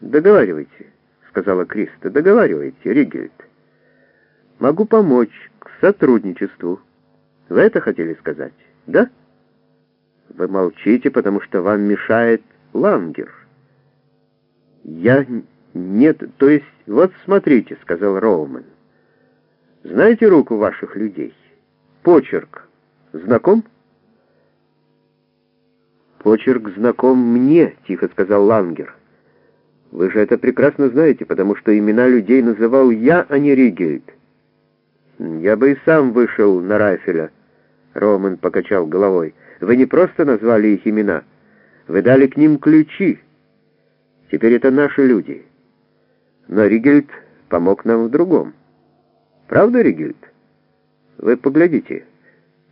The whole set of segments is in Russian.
Договаривайте, сказала Криста. Договаривайте, Ригельд. Могу помочь к сотрудничеству. Вы это хотели сказать, да? Вы молчите, потому что вам мешает Лангер. Я... Нет, то есть... Вот смотрите, сказал Роуман. Знаете руку ваших людей? Почерк. Знаком? Почерк знаком мне, тихо сказал Лангер. Вы же это прекрасно знаете, потому что имена людей называл я, а не Ригельд. Я бы и сам вышел на Райфеля. Роман покачал головой. Вы не просто назвали их имена. Вы дали к ним ключи. Теперь это наши люди. Но Ригельд помог нам в другом. Правда, Ригельд? Вы поглядите.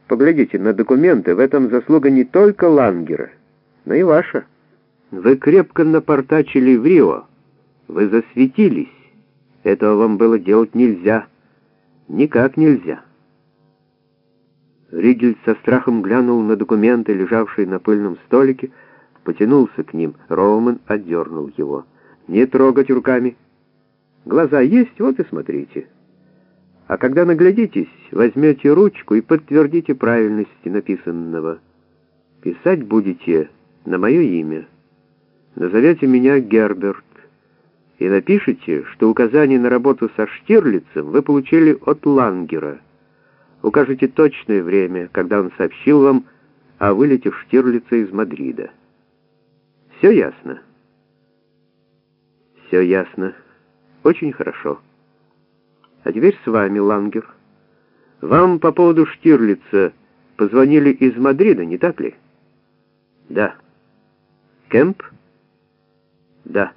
Поглядите на документы. В этом заслуга не только Лангера, но и ваша. Вы крепко напортачили в Рио. Вы засветились. Этого вам было делать нельзя. Никак нельзя. Ригель со страхом глянул на документы, лежавшие на пыльном столике, потянулся к ним. Роуман отдернул его. «Не трогать руками. Глаза есть, вот и смотрите. А когда наглядитесь, возьмете ручку и подтвердите правильность написанного. Писать будете на мое имя. Назовете меня Герберт и напишите, что указание на работу со Штирлицем вы получили от Лангера. Укажите точное время, когда он сообщил вам о вылете Штирлица из Мадрида. Все ясно? Все ясно. Очень хорошо. А теперь с вами, Лангер. Вам по поводу Штирлица позвонили из Мадрида, не так ли? Да. Кемп? Да.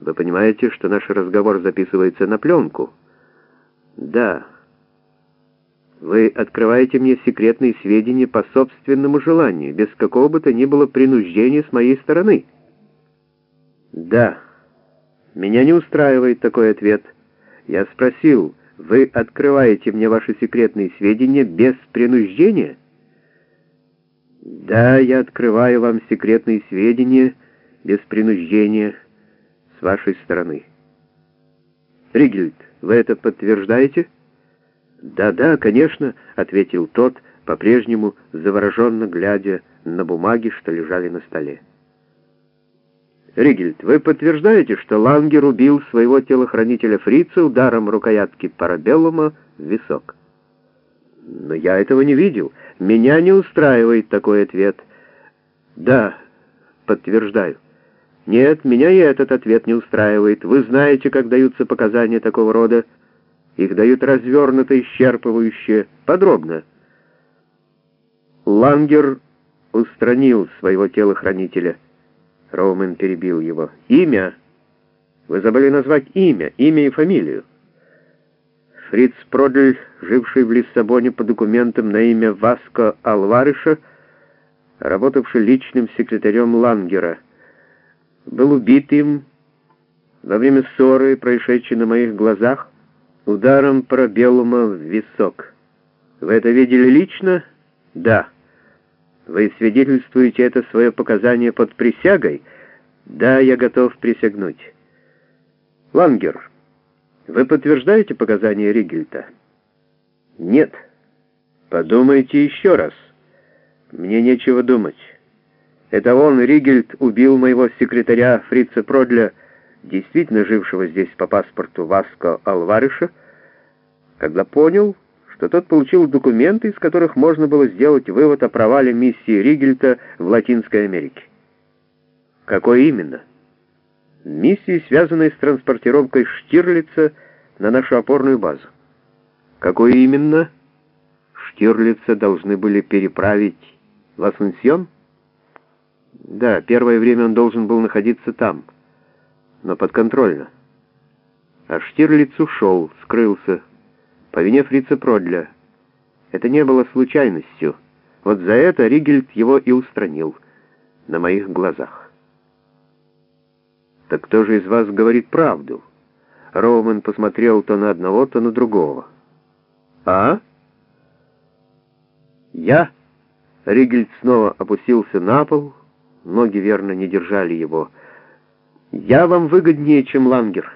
Вы понимаете, что наш разговор записывается на пленку? Да. Вы открываете мне секретные сведения по собственному желанию, без какого бы то ни было принуждения с моей стороны? Да. Меня не устраивает такой ответ. Я спросил, вы открываете мне ваши секретные сведения без принуждения? Да, я открываю вам секретные сведения без принуждения с вашей стороны. Ригельд, вы это подтверждаете? Да-да, конечно, ответил тот, по-прежнему завороженно глядя на бумаги, что лежали на столе. Ригельд, вы подтверждаете, что Лангер убил своего телохранителя Фрица ударом рукоятки парабеллума в висок? Но я этого не видел. Меня не устраивает такой ответ. Да, подтверждаю. Нет, меня и этот ответ не устраивает. Вы знаете, как даются показания такого рода. Их дают развернуто, исчерпывающе, подробно. Лангер устранил своего телохранителя. Роумен перебил его. «Имя? Вы забыли назвать имя, имя и фамилию». Фриц Продль, живший в Лиссабоне по документам на имя Васко Алварыша, работавший личным секретарем Лангера, был убит им во время ссоры, происшедшей на моих глазах, ударом парабеллума в висок. Вы это видели лично? Да. Вы свидетельствуете это свое показание под присягой? Да, я готов присягнуть. Лангер, вы подтверждаете показания Ригельта? Нет. Подумайте еще раз. Мне нечего думать. Это он, Ригельд, убил моего секретаря Фрица Продля, действительно жившего здесь по паспорту Васко Алварыша, когда понял, что тот получил документы, из которых можно было сделать вывод о провале миссии Ригельта в Латинской Америке. Какой именно? Миссии, связанной с транспортировкой Штирлица на нашу опорную базу. Какой именно? Штирлица должны были переправить в Асунсьон? Да, первое время он должен был находиться там, но подконтрольно. А Штирлиц ушел, скрылся, по вине фрица Продля. Это не было случайностью. Вот за это Ригельд его и устранил на моих глазах. «Так кто же из вас говорит правду?» Роуман посмотрел то на одного, то на другого. «А?» «Я?» Ригельд снова опустился на пол, ноги верно не держали его. «Я вам выгоднее, чем Лангер».